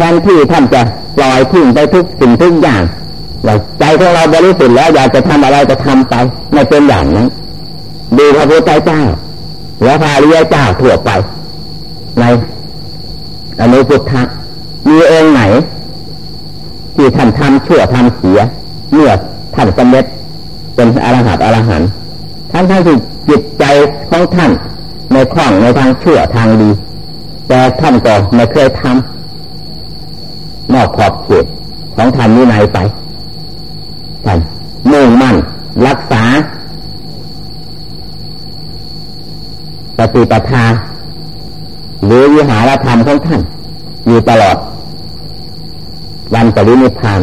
ทนที่ท่านจะปล่อยทิ้งไปทุกสิ่งทุกอย่างว่าใจของเราบริสุทธิ์แล้วอยากจะทำอะไรจะทำไปไม่เป็นอย่างนั้นดูพระพุทธเจ้าและพระริยเจ้าทั่วไปในอนุพุทธะมีองค์ไหน ที่ท่านทำชั่วทำเสีย เมื่อท่านสำเร็จเป็นอรหัตอรหันต์ท่านท่านที่จิตใจของท่านในคล่องในทางชั่วทางดี แต่ท่านก็ไม่เคยทำ นอกขอบเขตของท่านนี้ไหนไปท่านมุ่งมั่นรักษาปฏิปทาหรือวิหารธรรมของท่าน อยู่ตลอด วันปรินิพพาน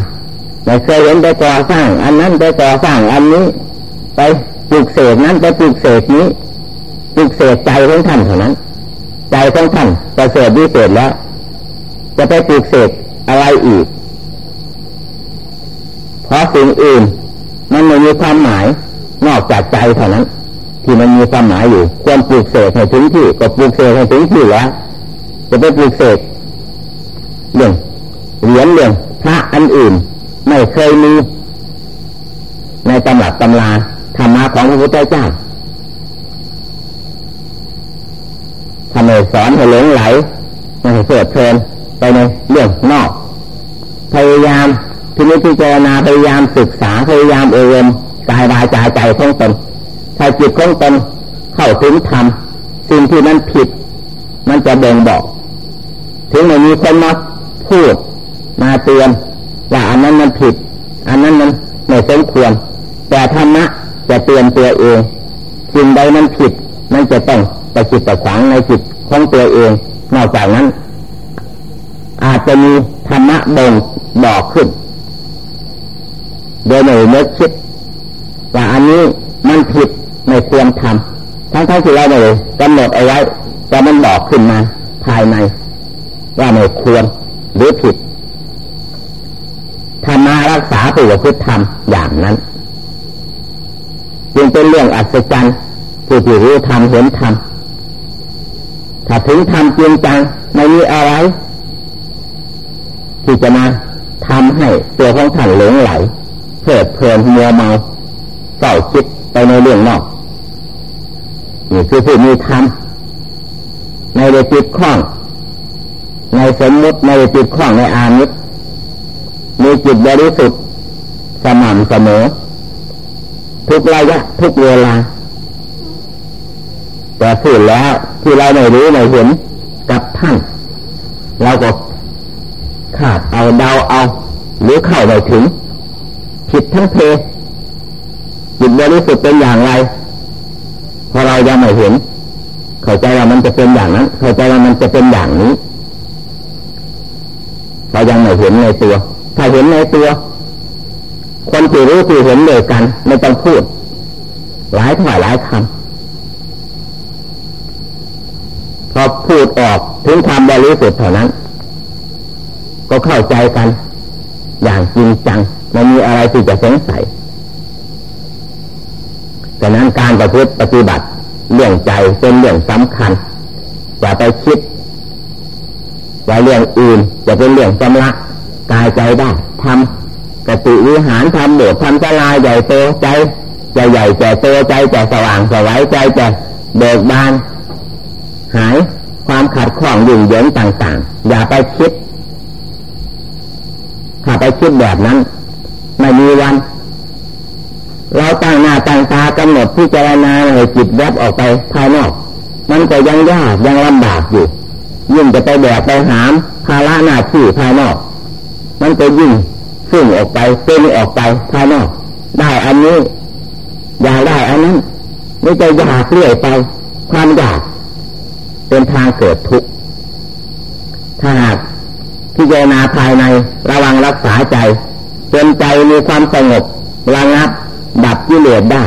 ไม่เคยเห็นไปก่อสร้าง อันนั้นไปก่อสร้างอันนี้ ไปปลูกเสกนั้นไปปลูกเสกนี้ปลูกเสกใจของท่านเท่านั้น ใจของท่านประเสริฐวิเศษแล้ว จะไปปลูกเสก อะไรอีก เพราะสิ่งอื่น มันไม่มีความหมาย นอกจากใจเท่านั้น ที่มันมีความหมายอยู่ ควรปลูกเสกให้ถึงที่ ก็ปลูกเสกให้ถึงที่แล้ว จะไปปลูกเสกเรื่องเหรียญเรื่องพระอันอื่น ไม่เคยมีในตำรับตำราธรรมะของพระพุทธเจ้าทำให้สอนให้หลงไหลให้เสื่อเพลิน ไปในเรื่องนอก พยายามทีนี้พิจารณาพยายามศึกษาพยายามเอือมกายวาจาใจของตนถ้าจิตของตนเข้าถึงธรรมสิ่งที่นั้นผิด มันจะเบ่งบอก ถึงไม่มีคนมาพูดมาเตือนว่าอันนั้นมันผิด อันนั้นมันไม่สมควร แต่ธรรมะจะเตือนตัวเองสิ่งใดมันผิด มันจะต้องไปจิตไปขวางในจิตของตัวเองนอกจากนั้น อาจจะมีธรรมะบ่งบอกขึ้น โดยไม่นึกคิดว่าอันนี้มันผิดไม่ควรทำทั้งทั้งที่เราไม่กำหนดเอาไว้แต่มันบอกขึ้นมา ภายใน ว่าไม่ควรหรือผิดธรรมารักษาตัวพุทธธรรมอย่างนั้นจึงเป็นเรื่องอัศจรรย์ผู้ที่รู้ธรรมเห็นธรรมถ้าถึงธรรมจริงจังไม่มีอะไร ที่จะมาทำให้ตัวของท่านหลงไหลเพลิดเพลินมัวเมาเศร้าคิดไปในเรื่องนอกนี่คือผู้มีธรรมในเดจิตคล้อง ในสมมติในจิตคล้องในอามิตมีจิตบริสุทธิ์สม่ำเสมอ ทุกระยะทุกเวลา แต่สุดแล้วที่เราไม่รู้ไม่เห็นกับท่านเราก็ ขาดเอาเดาเอา หรือเข้าไปถึง ผิดทั้งเพจิตบริสุทธิ์เป็นอย่างไร พอเรายังไม่เห็น เข้าใจว่ามันจะเป็นอย่างนั้น เข้าใจว่ามันจะเป็นอย่างนี้เรายังไม่เห็นในตัว ถ้าเห็นในตัว คนที่รู้ที่เห็นเลยกันไม่ต้องพูด หลายถ่ายหลายคำพอพูดออกถึงความบริสุทธิ์เท่านั้น ก็เข้าใจกัน อย่างจริงจังไม่มีอะไรที่จะสงสัยดังนั้นการประพฤติปฏิบัติเรื่องใจเป็นเรื่องสำคัญ อย่าไปคิดว่าเรื่องอื่นจะเป็นเรื่องจำละกายใจได้ทำกติวิหารทำโบสถ์ทำจลายใหญ่โตใจใจใหญ่ใจโตใจจะสว่างสวัยใจจะเบิกบาน หายความขัดข้องยุ่งเหยิงต่าง ๆ อย่าไปคิด ถ้าไปคิดแบบนั้น ไม่มีวัน เราตั้งหน้าตั้งตากำหนดพิจารณาให้จิตแวบออกไปภายนอก มันก็ยังยากยังลำบากอยู่ ยิ่งจะไปแบกไปหามภาระหน้าที่ภายนอก มันก็ยิ่งซึ่งออกไปเป็นออกไปภายนอก ได้อันนี้อยากได้อันนั้นนี่จะอยากเรื่อยไป ความอยากเป็นทางเกิดทุกข์ถ้าหาก พิจารณาภายในระวังรักษาใจเป็นใจมีความสงบระงับ ดับกิเลสได้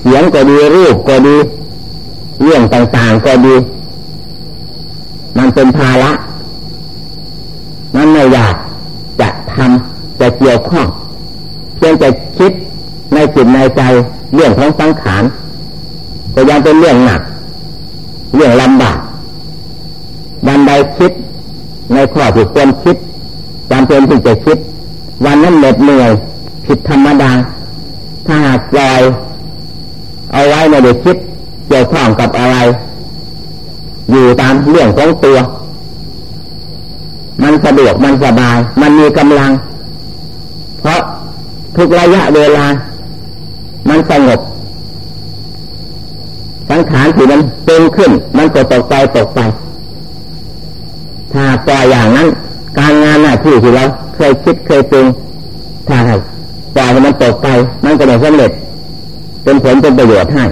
เสียงก็ดีรูปก็ดี เรื่องต่างๆก็ดี มันเป็นภาระมันไม่อยากจะทำจะเกี่ยวข้องเพียงจะคิดในจิตในใจเรื่องของสังขารก็ยังเป็นเรื่องหนัก เรื่องลำบากบันไดคิด ในข้อที่ควรคิดจำเป็นที่จะคิด วันนั้นเหน็ดเหนื่อยผิดธรรมดา ถ้าหากปล่อยเอาไว้ในเด็กคิดเกี่ยวข้องกับอะไร อยู่ตามเรื่องของตัว มันสะดวกมันสบาย มันมีกำลัง เพราะทุกระยะเวลา มันสงบสังขารที่มันเป็นขึ้น มันก็ตกไปตกไป ถ้าปล่อยอย่างนั้น การงานหน้าที่ที่เราเคยคิดเคยปรุงถ้าปล่อยให้มันตกไปมันก็ไม่สำเร็จ เป็นผลเป็นประโยชน์ให้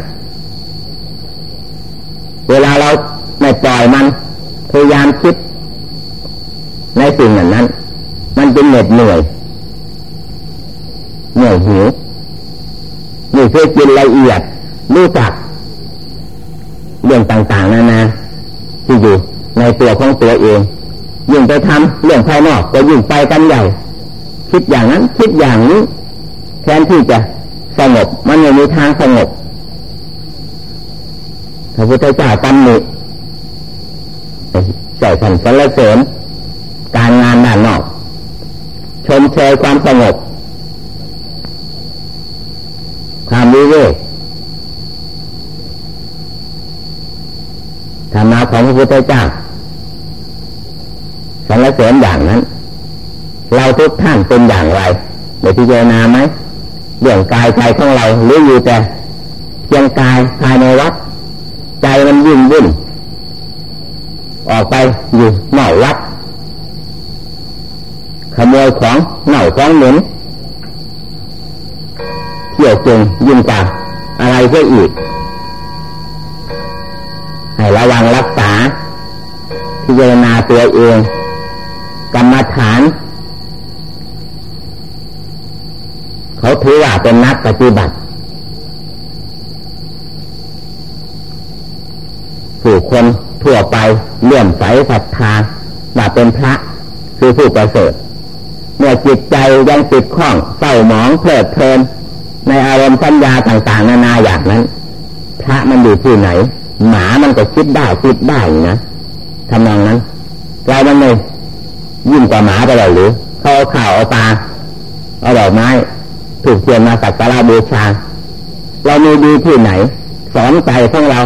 เวลาเราไม่ปล่อยมันพยายามคิด ในสิ่งนั้นนั้น มันเป็นเหน็ดเหนื่อยเหนื่อยหิวนี่คือกินละเอียดรู้จักเรื่องต่างๆนานาที่อยู่ ในตัวของตัวเอง ยิ่งไปทำเรื่องภายนอกก็ยิ่งไปกันใหญ่ คิดอย่างนั้น คิดอย่างนี้ แทนที่จะสงบ มันไม่มีทางสงบพระพุทธเจ้าตำหนิใส่สันสรรเสริญการงานด้านนอก ชมเชยความสงบ ความวิเวกธรรมะของพระพุทธเจ้า รรเสริญอย่างนั้น เราทุกท่านเป็นอย่างไรเดี๋ยวพิจารณาไหมเรื่องกายใจของเราหรืออยู่แต่เพียงกายภายในวัด ใจมันยิ่งวุ่นออกไปอยู่นอกวัดขโมยของเหน่าของเหม็นเที่ยวเก่งยิ่งกว่าอะไรก็อีก ให้ระวังรักษาพิจารณาตัวเอง กรรมฐาน เขาถือว่าเป็นนักปฏิบัติ ผู้คนทั่วไปเลื่อมใสศรัทธาว่าเป็นพระคือผู้ประเสริฐเมื่อจิตใจยังติดข้องเศร้าหมองเพลิดเพลิน ในอารมณ์สัญญาต่างๆ นานาอย่างนั้น พระมันอยู่ที่ไหน หมามันก็คิดได้คิดได้นะทำนองนั้นเรามันเลย ยิ่งกว่าหมาไปเลยหรือเขาเอาข่าวเอาตาเอาดอกไม้ถูกเทียนมาสักการะบูชา เรามีดีที่ไหน สอนใจของเรา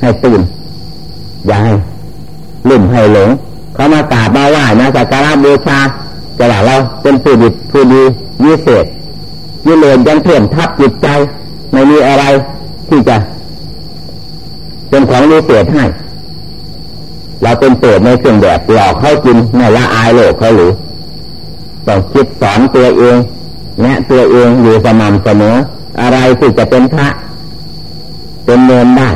ให้ตื่นอย่าให้ลืมให้หลง เขามากราบมาไหว้มาสักการะบูชาจะว่าเราเป็นผู้ดีผู้ดีวิเศษยิเลนยังเพิ่มทับจิตใจ ไม่มีอะไรที่จะ เป็นของวิเศษให้ เราเป็นเศษในเครื่องแบบหลอกเข้ากินในละอายโลกเขาหรือต้องคิดสอนตัวเองแนะตัวเองอยู่สม่ำเสมอ อะไรที่จะเป็นพระ เป็นเนินได้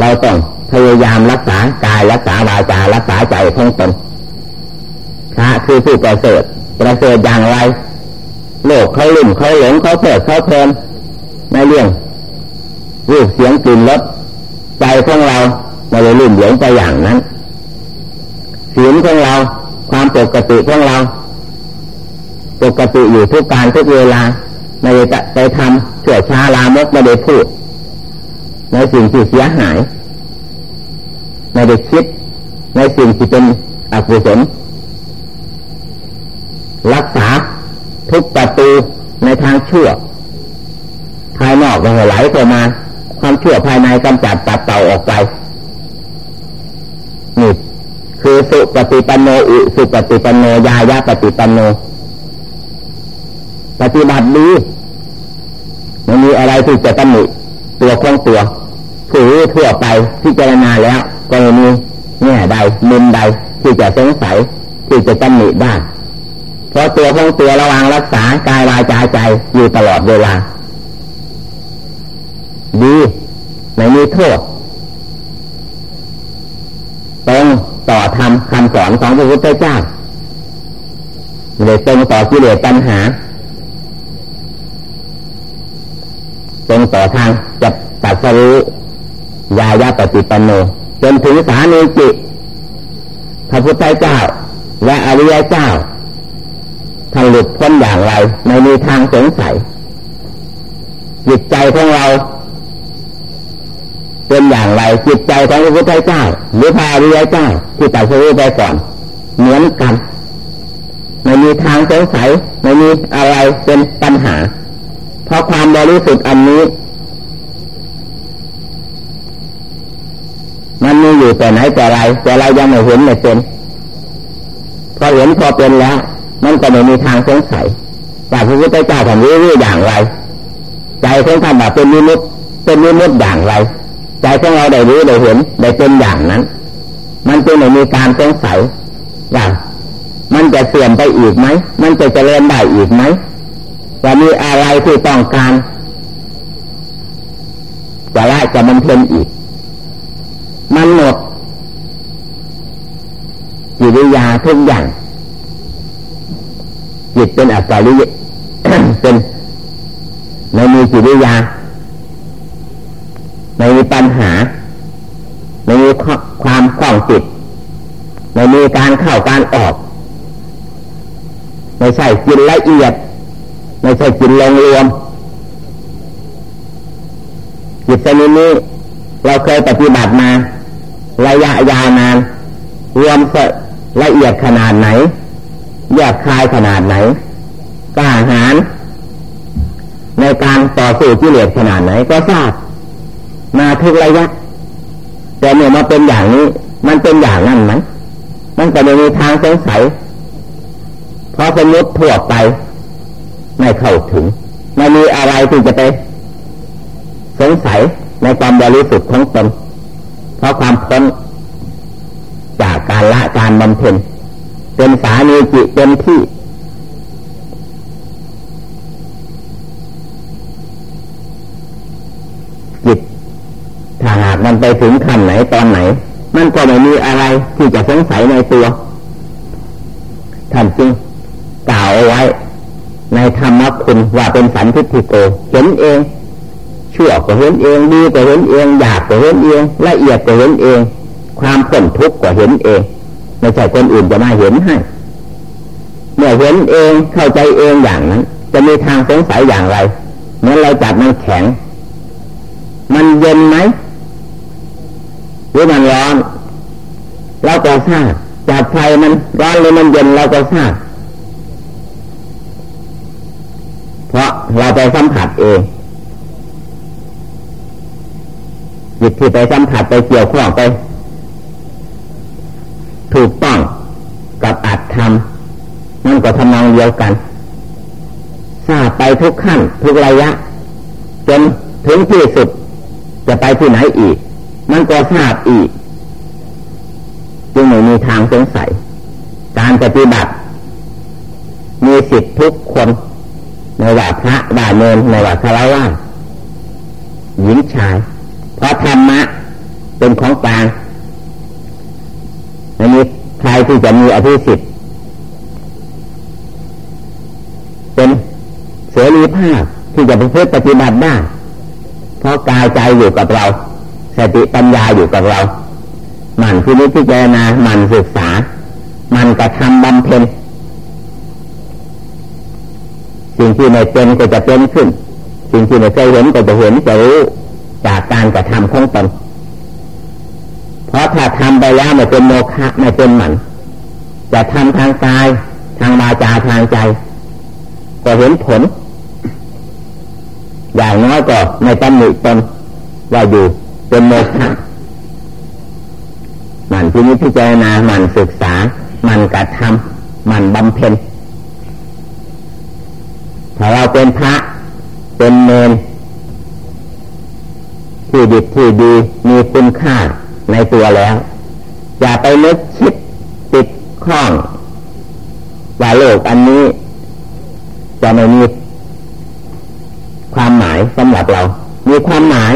เราต้องพยายามรักษากายรักษาวาจารักษาใจของตนพระคือผู้ประเสริฐประเสริฐอย่างไร โลกเขาลุ่มเขาหลงเขาเพิดเขาเพลินในเรื่องรูปเสียงกลิ่นรสใจของเรา ไม่ได้ลุ่มหลงไปอย่างนั้นศีลของเรา ความปกติของเรา ปกติอยู่ทุกการทุกเวลาไม่ได้ไปทำเฉื่อยชาลามกไม่ได้พูดในสิ่งที่เสียหายไม่ได้คิดในสิ่งที่เป็นอกุศลรักษาทุกประตูในทางชั่ว ภายนอกมันไหลเข้ามา ความชั่วภายในกำจัดตัดเต่าออกไป นี่ คือ สุปฏิปันโนอุสุปฏิปันโนยายาปฏิปันโน ปฏิบัติดีมันมีอะไรที่จะตำหนิตัวของตัวผู้ทั่วไปที่เจรณาแล้ว ก็ไม่มีแง่ใดมุมใดที่จะสงสัยที่จะตำหนิได้เพราะตัวของตัวระวังรักษากายวาจาใจอยู่ตลอดเวลาดีไม่มีโทษตรงต่อธรรมคำ สอนของพระพุทธเจ้าเลยตรงต่อกิเลสปัญหาตรงต่อทางจะตัดสรู้ยายาปฏิปันโนจนถึงสามีจิพระพุทธเจ้า และอริยเจ้าทางหลุดพ้นอย่างไรไม่มีทางสงสัยจิตใจของเรา เป็นอย่างไรจิตใจของพระพุทธเจ้า หรือพระอริยเจ้าที่ตัดสู้ไปก่อน เหมือนกันไม่มีทางสงสัยไม่มีอะไรเป็นปัญหา เพราะความบริสุทธิ์อันนี้ มันมีอยู่แต่ไหนแต่ไร แต่เรายังไม่เห็นไม่เป็นพอเห็นพอเป็นแล้ว มันก็ไม่มีทางสงสัยว่าพระพุทธเจ้าท่านรู้รู้อย่างไร ใจของท่านแบบเป็นนิมุตเป็นนิมุตอย่างไร ใจของเราได้รู้ได้เห็นได้เป็นอย่างนั้น มันจึงไม่มีการสงสัยว่ามันจะเสื่อมไปอีกไหม มันจะเจริญได้อีกไหมจะมีอะไรที่ต้องการจะละจะมันเพ็นอีก มันหมดจิตวิยาทุกอย่าง จิตเป็นอัศริยเป็นไม่มีจิตวิยา ไม่มีปัญหา ไม่มีความคล่องจิตไม่มีการเข้าการออก ไม่ใช่กินละเอียด ไม่ใช่กินลงรวมจิตชนิดนี้เราเคยปฏิบัติมา ระยะยาวนาน รวมละเอียดขนาดไหนแยกคายขนาดไหนกล้าหาญในการต่อสู้ที่เหลือขนาดไหนก็ทราบ มาทุกระยะ แต่เมื่อมาเป็นอย่างนี้ มันเป็นอย่างนั้นไหมมันก็ไม่มีทางสงสัยเพราะสมมติทั่วไป ไม่เข้าถึงไม่มีอะไรที่จะไปสงสัยในความบริสุทธิ์ของตนเพราะความพ้นจากการละการบำเพ็ญเป็นสามีจิตเต็มที่ จิต ถ้าหากมันไปถึงขั้นไหนตอนไหน มันก็ไม่มีอะไรที่จะสงสัยในตัว ท่านจริงกล่าวเอาไว้ ในธรรมคุณว่าเป็นสันทิฏฐิโก เห็นเองชั่วก็เห็นเองดีก็เห็นเองอยากก็เห็นเองละเอียดก็เห็นเอง ความพ้นทุกข์ก็เห็นเองไม่ใช่คนอื่นจะมาเห็นให้เมื่อเห็นเองเข้าใจเองอย่างนั้น จะมีทางสงสัยอย่างไรเมื่อเราจับมันแข็ง มันเย็นไหม หรือมันร้อนเราก็ทราบจับไฟมันร้อนหรือมันเย็นเราก็ทราบเพราะเราไปสัมผัสเองจิตที่ไปสัมผัสไปเกี่ยวข้องไป ถูกต้องกับอัตธรรมมันก็ทำนองเดียวกันทราบไปทุกขั้น ทุกระยะ จนถึงที่สุดจะไปที่ไหนอีก ก็ทราบอีก จึงไม่มีทางสงสัย การปฏิบัติ มีสิทธิทุกคนในว่าพระว่าเนนในว่าคารวะหญิงชาย เพราะธรรมะเป็นของกลางอันนี้ใครที่จะมีอภิสิทธิ์เป็นเสรีภาพที่จะไปเพื่อปฏิบัติได้เพราะกายใจอยู่กับเรา สติปัญญาอยู่กับเรา มันที่นี้พิจารณามันศึกษา มันกระทำบำเพ็ญสิ่งที่ไม่เป็นก็จะเป็นขึ้น สิ่งที่ไม่เคยเห็นก็จะเห็นจะรู้จากการกระทำของตนเพราะถ้าทำไปแล้วไม่เป็นโมฆะไม่เป็นหมันจะทำทางกายทางวาจาทางใจ ก็เห็นผล อย่างน้อยก็ในตำหนิตนว่าอยู่ เป็นโมฆะมันที่นี้พิจารณามันศึกษา มันกระทำมันบำเพ็ญถ้าเราเป็นพระเป็นเมนที่ดีที่ดีมีคุณค่าในตัวแล้ว อย่าไปนึกคิดติดข้องว่าโลกอันนี้ จะไม่มีความหมายสำหรับเรา มีความหมาย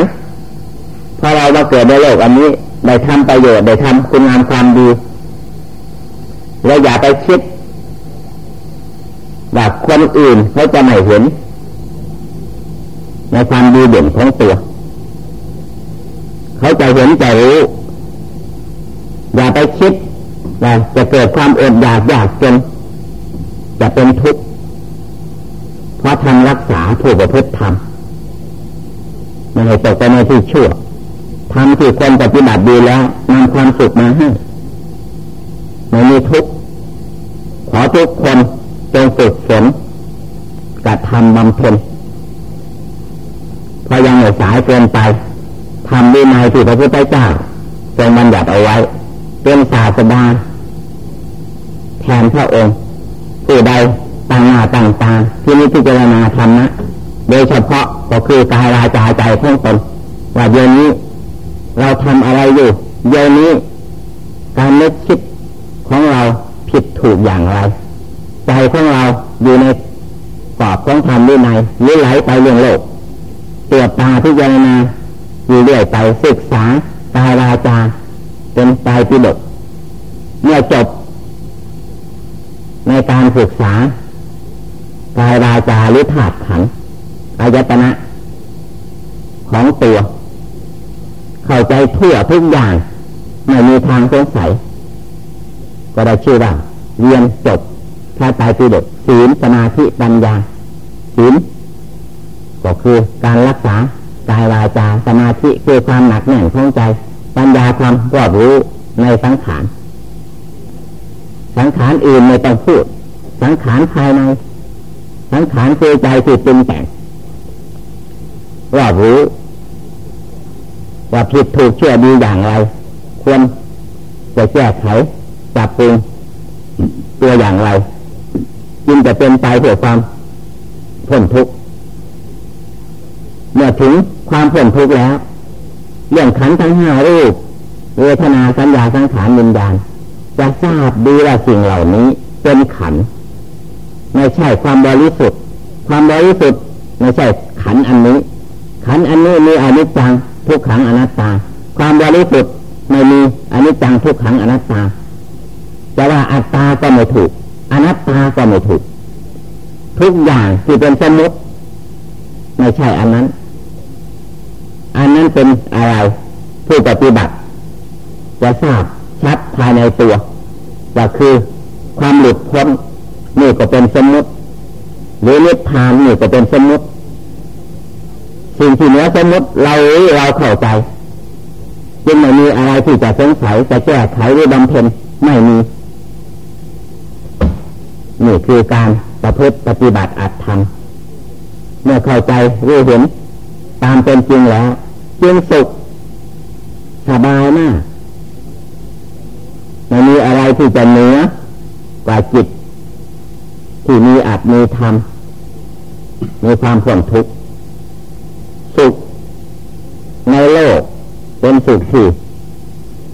พอเรามาเกิดในโลกอันนี้ได้ทำประโยชน์ได้ทำคุณงามความดีเราอย่าไปคิดว่าคนอื่นเขาจะไม่เห็น ในความดีเด่นของตัว เขาจะเห็นจะรู้ อย่าไปคิดว่าจะเกิดความอดอยากอยากจนจะเป็นทุกข์เพราะทำรักษาถูกประพฤติธรรมไม่ให้ตกไปในที่ชั่ว ทำที่คนปฏิบัติดีแล้วนำความสุขมาให้ไม่มีทุกข์ขอทุกคนจงฝึกฝนกระทำบำเพ็ญพอยังสายเกินไปทำดีในที่พระพุทธเจ้าทรงบัญญัติเอาไว้ เป็นศาสดาแทนพระองค์ผู้ใดต่างหน้าต่างตาที่นี้พิจารณาธรรมะโดยเฉพาะก็คือกายวาจาใจทั้งตนว่าเดี๋ยวนี้ เราทำอะไรอยู่ เดี๋ยวนี้ การนึกคิดของเราผิดถูกอย่างไร ใจของเราอยู่ในกรอบของธรรมด้วยหรือไหลไปเรื่องโลกตรวจตาพิจารณาอยู่เรื่อยไปศึกษากายวาจาเป็นตายปิฎกเมื่อจบ ในการศึกษากายวาจาหรือถาดขันอายตนะของตัว เข้าใจทั่วทุกอย่าง ไม่มีทางสงสัย ก็ได้ชื่อว่าเรียนจบพระไตรปิฎกศีลสมาธิปัญญาศีลก็คือการรักษากายวาจาสมาธิคือความหนักแน่นของใจ ปัญญาความรอบรู้ในสังขารสังขารอื่นไม่ต้องพูด สังขารภายใน สังขารคือใจที่เป็นแต่งรอบรู้ ว่าผิดถูกเชื่อดีอย่างไร ควรจะแก้ไขจับปรุงตัวอย่างไรจึงจะเป็นไปเพื่อความพ้นทุกข์เมื่อถึงความพ้นทุกข์แล้ว เรื่องขันทั้งห้ารูปเวทนาสัญญาสังขารวิญญาณจะทราบดีว่าสิ่งเหล่านี้เป็นขันไม่ใช่ความบริสุทธิ์ ความบริสุทธิ์ไม่ใช่ขันอันนี้ ขันอันนี้มีอนิจจัง ทุกขังอนัตตา ความบริสุทธิ์ไม่มีอนิจจังทุกขังอนัตตาจะว่าอัตตาก็ไม่ถูก อนัตตาก็ไม่ถูก ทุกอย่างที่เป็นสมมติไม่ใช่อันนั้น อันนั้นเป็นอะไรผู้ปฏิบัติ จะทราบชัดภายในตัวว่าคือความหลุดพ้นนี่ก็เป็นสมมติหรือนิพพานนี่ก็เป็นสมมติ สิ่งที่เหนือสมมติเราเราเข้าใจจึงไม่มีอะไรที่จะสงสัยจะแก้ไขหรือบำเพ็ญไม่มีนี่คือการประพฤติปฏิบัติอัตธรรมเมื่อเข้าใจรู้เห็น ตามเป็นจริงแล้วจึงสุขสบายมากไม่มีอะไรที่จะเหนือกว่าจิต ที่มีอัตมีธรรมมีความผ่อนทุกข์สุขในโลกเป็น สุขที่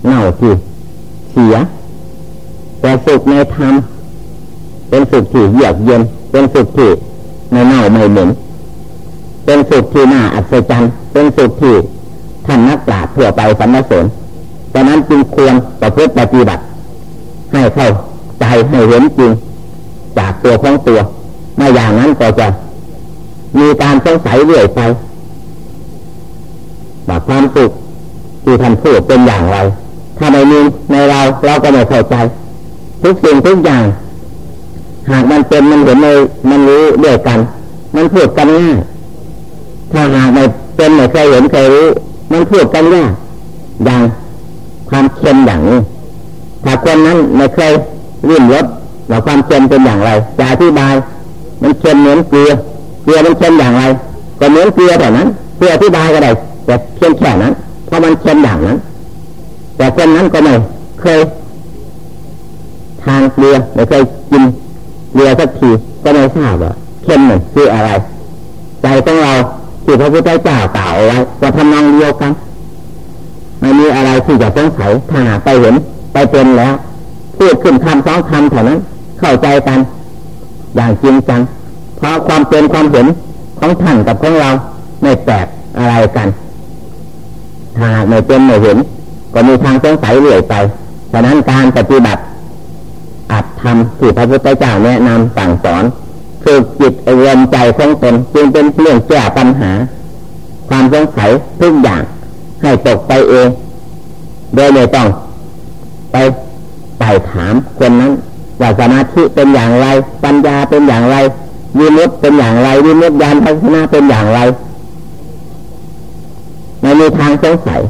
เน่าที่เสีย แต่สุขในธรรมเป็นสุขที่เยือกเย็น เป็นสุขที่ไม่เน่าไม่เหม็นเป็นสุขที่น่าอัศจรรย์ เป็นสุขที่ท่านนักปราชญ์ทั่วไปสรรเสริญดังนั้นจึงควรประพฤติปฏิบัติ ให้เข้าใจให้เห็นจริง จากตัวของตัว ไม่อย่างนั้นก็จะ มีการสงสัยเรื่อยไปว่าความสุข ที่ท่านพูดเป็นอย่างไร ถ้าไม่มีในเราเราก็ไม่เข้าใจ ทุกสิ่งทุกอย่าง หากมันเป็นมันเห็นเลยมันรู้ด้วยกัน มันพูดกันง่ายถ้าหากไม่เป็นไม่เคยเห็นเคยรู้ มันพูดกันยากอย่างความเค็มอย่างนี้ถ้าคนนั้นไม่เคยรื่นรสว่าความเค็มเป็นอย่างไรจะอธิบาย มันเค็มเหมือนเกลือเกลือมันเค็มอย่างไรก็เหมือนเกลือแต่นั้นเพื่ออธิบายก็ได้แต่เค็มแค่นั้น ราะมันเค็มอย่างนั้น แต่คนนั้นก็ไม่เคยทานเกลือไม่เคยกินเกลือสักทีก็ไม่ทราบว่าเค็มมันคืออะไร ใจของเราที่พระพุทธเจ้ากล่าวไว้จะทำนองเดียวกันไม่มีอะไรที่จะสงสัยถ้าไปเห็นไปเป็นแล้ว พูดขึ้นคำสองคำเท่านั้น เข้าใจกัน อย่างจริงจังเพราะความเป็นความเห็นของท่านกับของเราไม่แตกอะไรกัน ถ้าไม่เป็นไม่เห็น ก็มีทางสงสัยเรื่อยไปฉะนั้นการปฏิบัติอัดทำที่พระพุทธเจ้าแนะนำสั่งสอนฝึกจิตอารมใจของตนจึงเป็นเรื่องแก้ปัญหา ความสงสัยทุกอย่างให้ตกไปเอง โดยไม่ต้อง ไปไต่ถามคนนั้นว่าสมาธิเป็นอย่างไร ปัญญาเป็นอย่างไรวิมุตเป็นอย่างไรวิมุตยานพัฒนาเป็นอย่างไร ไม่มีทางสงสัย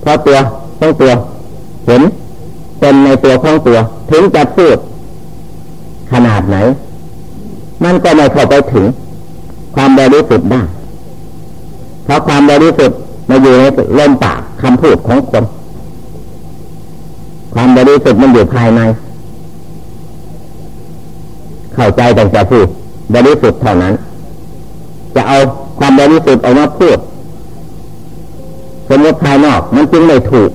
เพราะตัวของตัว เห็นเป็นในตัวของตัว ถึงจะพูด ขนาดไหน มันก็ไม่เข้าไปถึง ความบริสุทธิ์ได้เพราะความบริสุทธิ์มาอยู่ในลมปากคำพูดของคน ความบริสุทธิ์มันอยู่ภายใน เข้าใจแต่จะพูดบริสุทธิ์เท่านั้น จะเอาความบริสุทธิ์ออกมาพูด สมมติภายนอกมันจึงไม่ถูก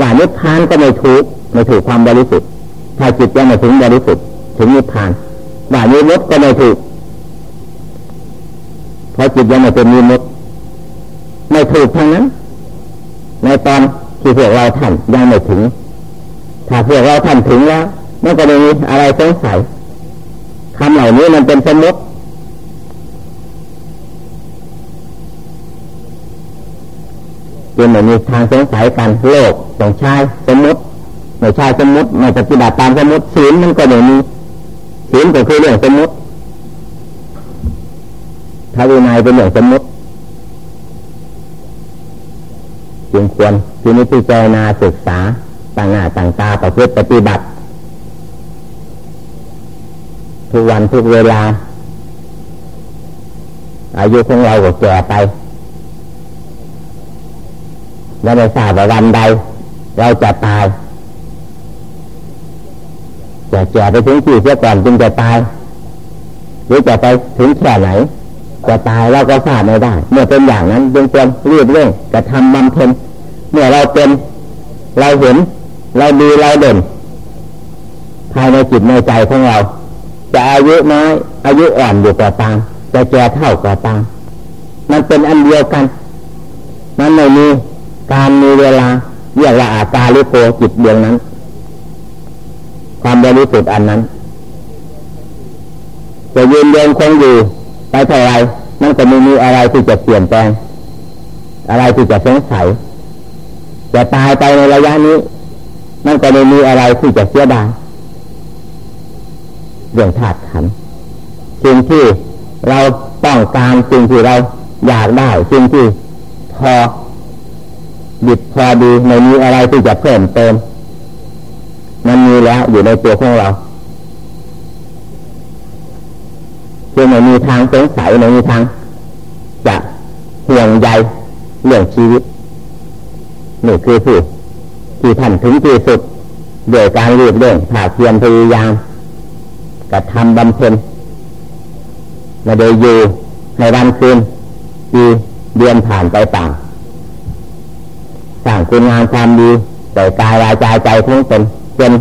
ว่านิพพานก็ไม่ถูกไม่ถูกความบริสุทธิ์ถ้าจิตยังไม่ถึงบริสุทธิ์ถึงนิพพานว่านิมุตก็ไม่ถูกเพราะจิตยังไม่เป็นนิมุตไม่ถูกทั้งนั้น ในตอนที่พวกเราท่านยังไม่ถึง ถ้าพวกเราท่านถึงแล้วไม่ก็ไม่มีอะไรสงสัยคำเหล่านี้มันเป็นสมมติ จึงไม่มีทางสงสัยกันโลกต้องใช้สมมติไม่ใช่สมมติไม่ปฏิบัติตามสมมติศีลมันก็ไม่มีศีลก็คือเรื่องสมมติถ้าวินัยเป็นเรื่องสมมติจึงควรที่นิพจารณาศึกษาต่างหน้าต่างตาประพฤติปฏิบัติ ทุกวันทุกเวลา อายุของเราก็แก่ไป และไม่ทราบว่าวันใด เราจะตายจะแก่ไปถึงที่เสียก่อนจึงจะตาย หรือจะไปถึงแค่ไหนจะตายเราก็ทราบไม่ได้ เมื่อเป็นอย่างนั้นจึงควรรีบเร่งจะทำบำเพ็ญเมื่อเราเป็นเราเห็น เราดีเราเด่นภายในจิตในใจของเรา จะอายุน้อยอายุอ่อนอยู่ก็ตามจะแก่เท่าก็ตาม มันเป็นอันเดียวกัน มันไม่มี การมีเวลาเรียกว่าอาตาลิโกจิตดวงนั้น ความบริสุทธิ์อันนั้นจะยืนเดินคงอยู่ไปเท่าไรมันก็ไม่มีอะไรที่จะเปลี่ยนแปลง อะไรที่จะสงสัยจะตายไปในระยะนี้ มันก็ไม่มีอะไรที่จะเสียดายเรื่องธาตุขันสิ่งที่เราต้องการสิ่งที่เราอยากได้สิ่งที่พอ ดิบพอดีไม่มีอะไรที่จะเพิ่มเติม มันมีแล้วอยู่ในตัวของเราจึงไม่มีทางสงสัยไม่มีทางจะห่วงใยเรื่องชีวิตนี่คือผู้ที่ท่านถึงที่สุดโดยการรีบเร่งผ่าเพียรพยายามกระทำบำเพ็ญมาโดยอยู่ในวันคืนปีเดือนผ่านไปต่าง สร้างคุณงามความดีใส่กายวาจาใจทั้งตนจน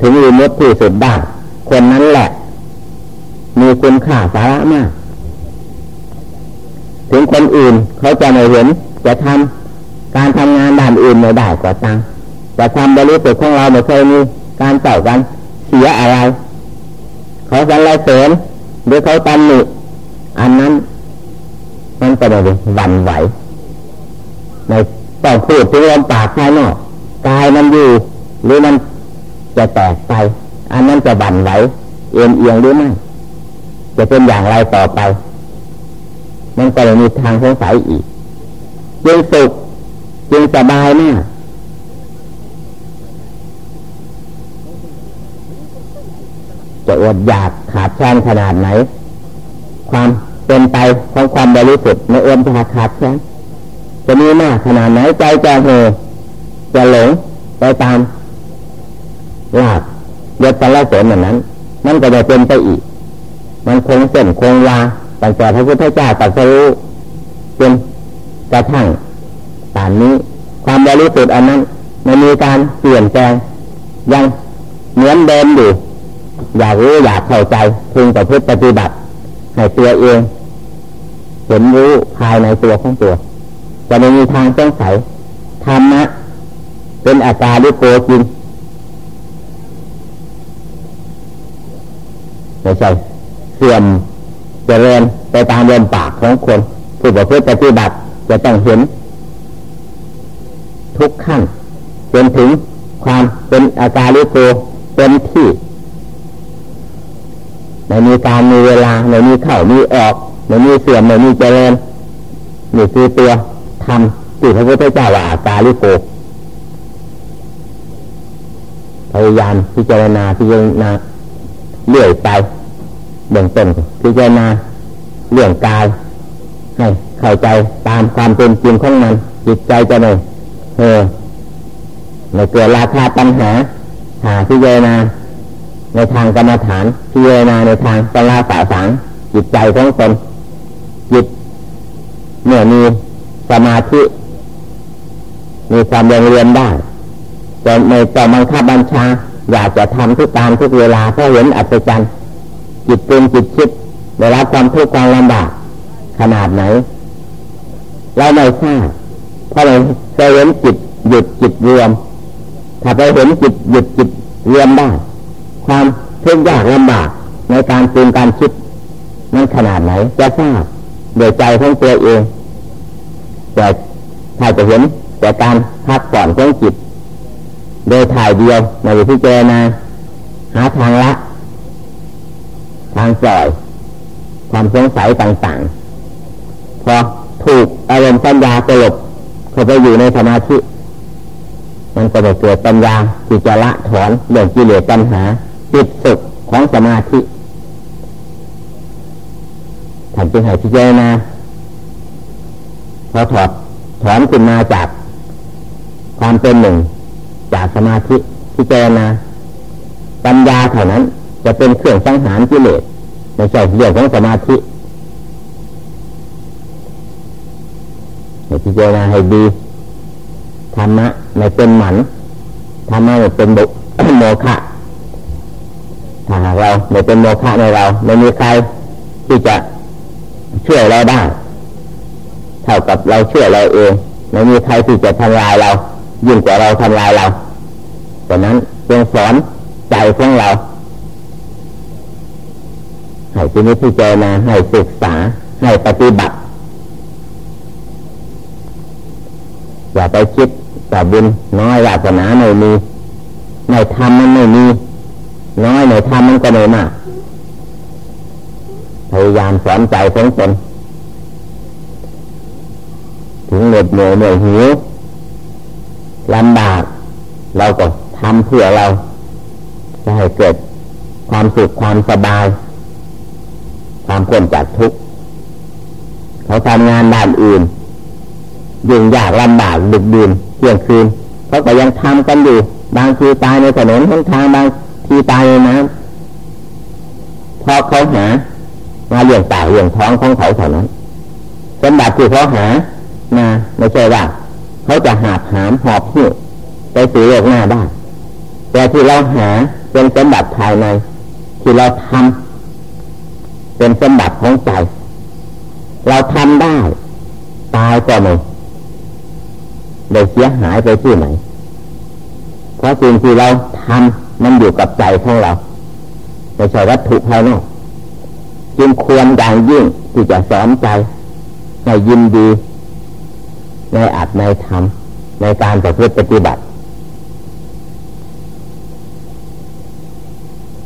ถึงวิมุตที่สุดได้คนนั้นแหละ มีคุณค่าสาระมาก ถึงคนอื่นเขาจะไม่เห็น จะทำการทำงานด้านอื่นไม่ได้ก็ตามจะทำบริสุทธิ์ของเราไม่เคยมีการเต่ากันเสียอะไรเขาสรรเสริญหรือเขาตำหนิอันนั้นมันจะไม่หวั่นไหวใน ต้องพูดถึงลมปากภายนอกกายมันอยู่ หรือมันจะแตกไป อันนั้นจะบั่นไหวเอียงเอียงหรือไม่จะเป็นอย่างไรต่อไป มันก็เลยมีทางสงสัยอีกจึงสุขจึงสบายมากจะอดอยากขาดแคลนขนาดไหน ความเป็นไปของความบริสุทธิ์ในเอื้อมขาขาดแคลน จะมีมากขนาดไหนใจจะเหอจะหลงไปตามลาบยศแต่ละเสนอย่างนั้น มันก็จะเป็นไปอีก มันคงเส้นคงวาตั้งแต่พระพุทธเจ้าตรัสรู้จนกระทั่งป่านนี้ ความบริสุทธิ์อันนั้นไม่มีการเปลี่ยนแปลงยังเหมือนเดิมอยู่อยากรู้อยากเข้าใจพึงประพฤติปฏิบัติให้ตัวเองเห็นรู้ภายในตัวของตัว จะไม่มีทางสงสัยธรรมะเป็นอาการดิโกจริงไม่ใช่เสื่อมเจริญไปตามเดินปากของคนผู้ประพฤติปฏิบัติจะต้องเห็น ทุกขั้นจนถึงความเป็นอาการลิโกเป็นที่ไม่มีการมีเวลาไม่มีเข้ามีออกไม่มีเสื่อมไม่มีเจริญนี่คือตัว ทำที่พระพุทธเจ้าว่าอาการลิโกพยายามพิจารณาพิจารณาเลื่อยไปเบื้องต้นพิจารณาเรื่องกายให้เข้าใจตามความเป็นจริงของมันจิตใจจะไม่เออในเกิดราคาปัญหาหาพิจารณาในทางกรรมฐานพิจารณาในทางตลาสาสังจิตใจของตนจิตเมื่อมี สมาธิ มีความเรียนเรียนได้แต่ในต่อบังคับบัญชา อยากจะทำทุกการทุกเวลาเพราะเห็นอัศจรรย์จิตเป็นจิตคิดได้รับความทุกข์ความลำบากขนาดไหน เราไม่ทราบเพราะเราไปเห็นจิตหยุดจิตรวม ถ้าไปเห็นจิตหยุดจิตรวมได้ ความทุกข์ยากลำบากในการปรุงการคิดนั้นขนาดไหน จะทราบโดยใจของตัวเอง แต่ถ้าจะเห็นแต่การพักผ่อนของจิต โดยถ่ายเดียวในที่เจนาหาทางละทางสอยความสงสัยต่างๆ พอถูกอารมณ์ปัญญาตลบเขาไปอยู่ในสมาธิมันก็จะเกิดปัญญาที่จะละถอนเรื่องกิเลสปัญหาจิตสุขของสมาธิท่านจึงให้พิจารณา พอถอดถอนขึ้นมาจากความเป็นหนึ่ง จากสมาธิพิจารณาปัญญาเท่านั้น จะเป็นเครื่องสังหารกิเลสไม่ใช่เรื่องของสมาธิให้พิจารณาให้ดีธรรมะไม่เป็นหมันธรรมะไม่เป็นบุโมฆะถ้าเราไม่เป็นโมฆะในเราไม่มีใครที่จะช่วยเราได้ เท่ากับเราช่วยเราเองไม่มีใครที่จะทำลายเรา ยิ่งกว่าเราทำลายเราดังนั้นจงสอนใจของเราให้ที่นี้ที่เจนาให้ศึกษาให้ปฏิบัติอย่าไปคิดแต่บุญน้อยราสนาไม่มีไม่ทำมันไม่มีน้อยไม่ทำมันก็ไม่มากพยายามสอนใจของตน ถึงเหน็ดเหนื่อยเหนื่อยหิวลำบาก เราก็ทำเพื่อเรา จะให้เกิดความสุขความสบาย ความพ้นจากทุกข์เขาทำงานด้านอื่นยุ่งยากลำบากดึกดื่นเที่ยงคืนเขาก็ยังทำกันอยู่ บางทีตายในถนนทางบางทีตายในน้ำพอเขาหามาเลี้ยงปากเลี้ยงท้องของเขาเท่านั้นสมบัติที่เขาหา มาไม่ใช่ว่าเขาจะหาหามหอบหิ้วไปสู่โลกหน้าได้ แต่ที่เราหาเป็นสมบัติภายใน ที่เราทำเป็นสมบัติของใจ เราทำได้ ตายก็ไม่ได้เสียหายไปที่ไหน เพราะสิ่งที่เราทำมันอยู่กับใจของเราไม่ใช่วัตถุภายนอกจึงควรอย่างยิ่งที่จะสอนใจในยินดี ในอัดในธรรมในการประพฤติปฏิบัติ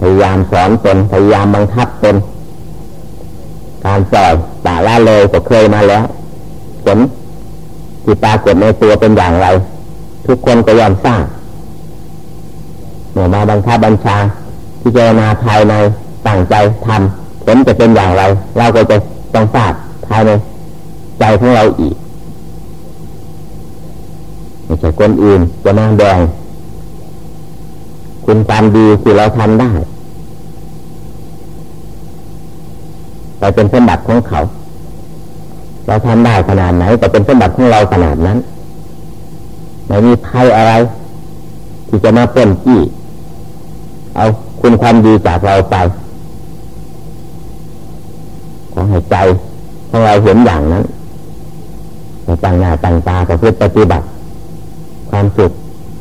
พยายามสอนตนพยายามบังคับตนการสอนป่าละเลยก็เคยมาแล้วผลที่ปรากฏในตัวเป็นอย่างไร ทุกคนก็ยอมสร้างเมื่อมาบังคับบัญชาพิจารณาภายในตั้งใจทำผลจะเป็นอย่างไร เราก็จะต้องทราบภายในใจของเราอีก ไม่ใช่คนอื่นจะมาแบ่งคุณความดีที่เราทำได้ไปเป็นสมบัติของเขา เราทำได้ขนาดไหนแต่เป็นสมบัติของเราขนาดนั้น ไม่มีภัยอะไร ที่จะมาเป็นจี้เอาคุณความดีจากเราไปขอให้ใจของเราเห็นอย่างนั้นต่างหน้าต่างตาก็เพื่อปฏิบัติ ความสุข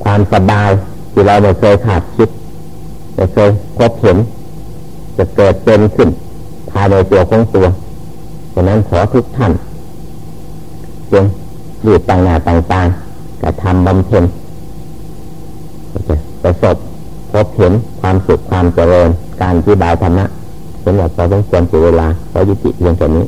ความสบายที่เราไม่เคยขาดคิดไม่เคยพบเห็น จะเกิดเป็นขึ้นภายในตัวของตัวฉะนั้นขอทุกท่านจงรีบต่างหน้าต่างตากระทำบำเพ็ญจะประสบพบเห็นความสุขความเจริญการที่บายธรรมะสำหรับเราต้องควรเสียเวลาเรายุติเพียงแค่นี้